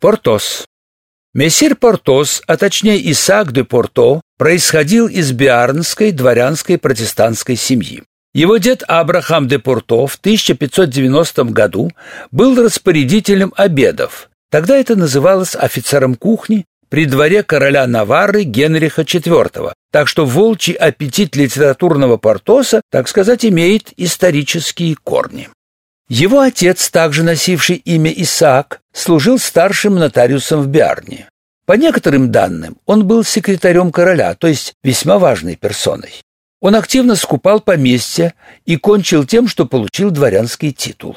Портос. Мессир Портос, а точнее Исаак де Порто, происходил из биарнской дворянской протестантской семьи. Его дед Абрахам де Порто в 1590 году был распорядителем обедов. Тогда это называлось офицером кухни при дворе короля Наварры Генриха IV. Так что волчий аппетит литературного Портоса, так сказать, имеет исторические корни. Его отец, также носивший имя Исаак, служил старшим нотариусом в Биарне. По некоторым данным, он был секретарем короля, то есть весьма важной персоной. Он активно скупал поместья и кончил тем, что получил дворянский титул.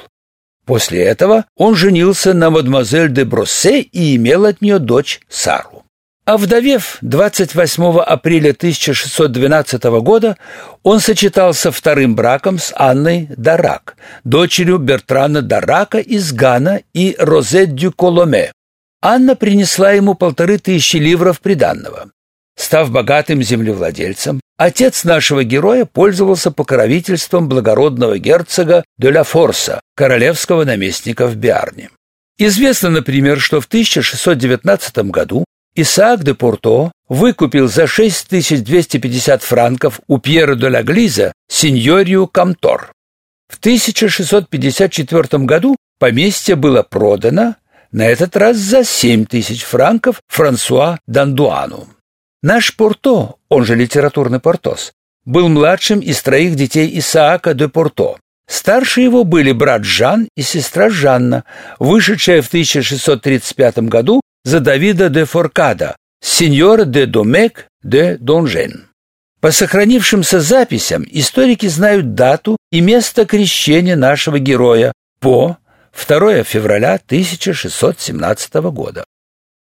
После этого он женился на мадемуазель де Броссе и имел от нее дочь Сару. Овдовев 28 апреля 1612 года, он сочетался вторым браком с Анной Дарак, дочерью Бертрана Дарака из Гана и Розет дю Коломе. Анна принесла ему полторы тысячи ливров приданного. Став богатым землевладельцем, отец нашего героя пользовался покровительством благородного герцога де ла Форса, королевского наместника в Биарне. Известно, например, что в 1619 году Исаак де Порто выкупил за 6250 франков у Пьера де ла Глиза сеньорию Камтор. В 1654 году поместье было продано, на этот раз за 7000 франков Франсуа Дандуану. Наш Порто, он же литературный Портос, был младшим из троих детей Исаака де Порто. Старше его были брат Жан и сестра Жанна, вышедшая в 1635 году за Давида де Форкада, сеньора де Домек де Донжен. По сохранившимся записям историки знают дату и место крещения нашего героя по 2 февраля 1617 года.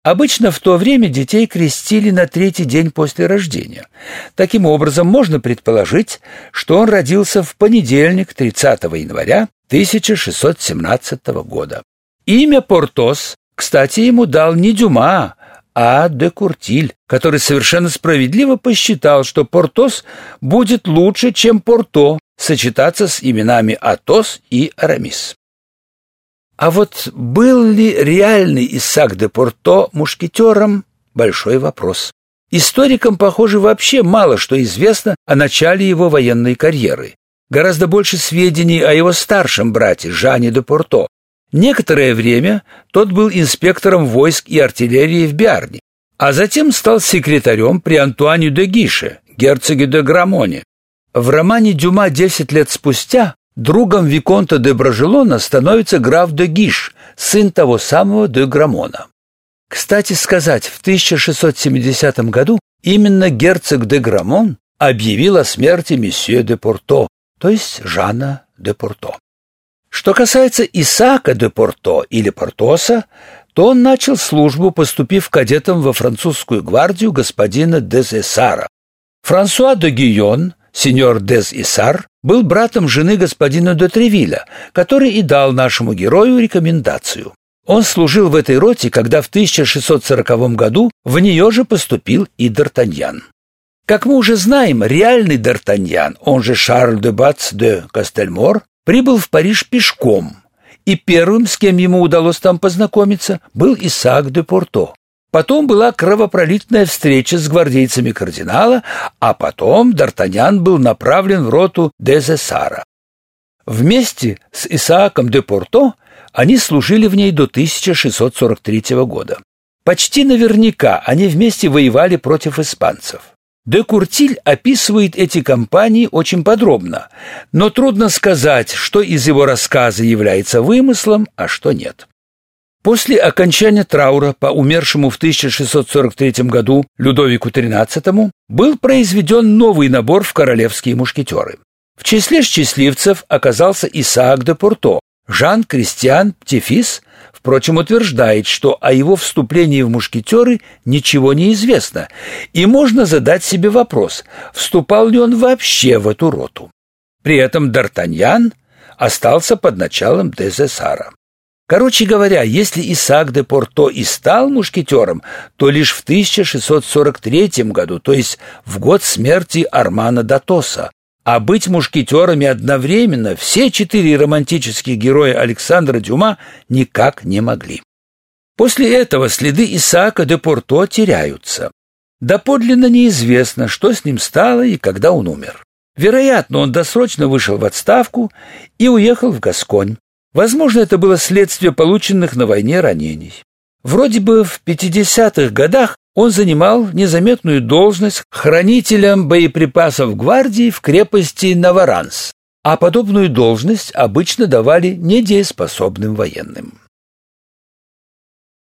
Обычно в то время детей крестили на третий день после рождения. Таким образом, можно предположить, что он родился в понедельник 30 января 1617 года. Имя Портос кстати, ему дал не Дюма, а де Куртиль, который совершенно справедливо посчитал, что Портос будет лучше, чем Порто, сочетаться с именами Атос и Арамис. А вот был ли реальный Исаак де Порто мушкетером – большой вопрос. Историкам, похоже, вообще мало что известно о начале его военной карьеры. Гораздо больше сведений о его старшем брате Жане де Порто, Некоторое время тот был инспектором войск и артиллерии в Биарне, а затем стал секретарем при Антуане де Гише, герцоге де Грамоне. В романе Дюма «Десять лет спустя» другом Виконта де Бражелона становится граф де Гиш, сын того самого де Грамона. Кстати сказать, в 1670 году именно герцог де Грамон объявил о смерти месье де Порто, то есть Жана де Порто. Что касается Исаака де Порто или Портоса, то он начал службу, поступив кадетом во французскую гвардию господина Дез Эсара. Франсуа де Гийон, сеньор Дез Исар, был братом жены господина де Тревиля, который и дал нашему герою рекомендацию. Он служил в этой роте, когда в 1640 году в нее же поступил и Д'Артаньян. Как мы уже знаем, реальный Д'Артаньян, он же Шарль де Бац де Кастельмор, прибыл в Париж пешком, и первым, с кем ему удалось там познакомиться, был Исаак де Порто. Потом была кровопролитная встреча с гвардейцами кардинала, а потом Д'Артаньян был направлен в роту Дезесара. Вместе с Исааком де Порто они служили в ней до 1643 года. Почти наверняка они вместе воевали против испанцев. Де Куртиль описывает эти кампании очень подробно, но трудно сказать, что из его рассказа является вымыслом, а что нет. После окончания траура по умершему в 1643 году Людовику XIII был произведен новый набор в королевские мушкетеры. В числе счастливцев оказался Исаак де Порто, Жан Кристиан Птефис, впрочем, утверждает, что о его вступлении в мушкетеры ничего не известно, и можно задать себе вопрос, вступал ли он вообще в эту роту. При этом Д'Артаньян остался под началом Дезесара. Короче говоря, если Исаак де Порто и стал мушкетером, то лишь в 1643 году, то есть в год смерти Армана Датоса, а быть мушкетерами одновременно все четыре романтических героя Александра Дюма никак не могли. После этого следы Исаака де Порто теряются. Доподлинно неизвестно, что с ним стало и когда он умер. Вероятно, он досрочно вышел в отставку и уехал в Гасконь. Возможно, это было следствие полученных на войне ранений. Вроде бы в 50-х годах он занимал незаметную должность хранителем боеприпасов гвардии в крепости Наваранс, а подобную должность обычно давали недееспособным военным.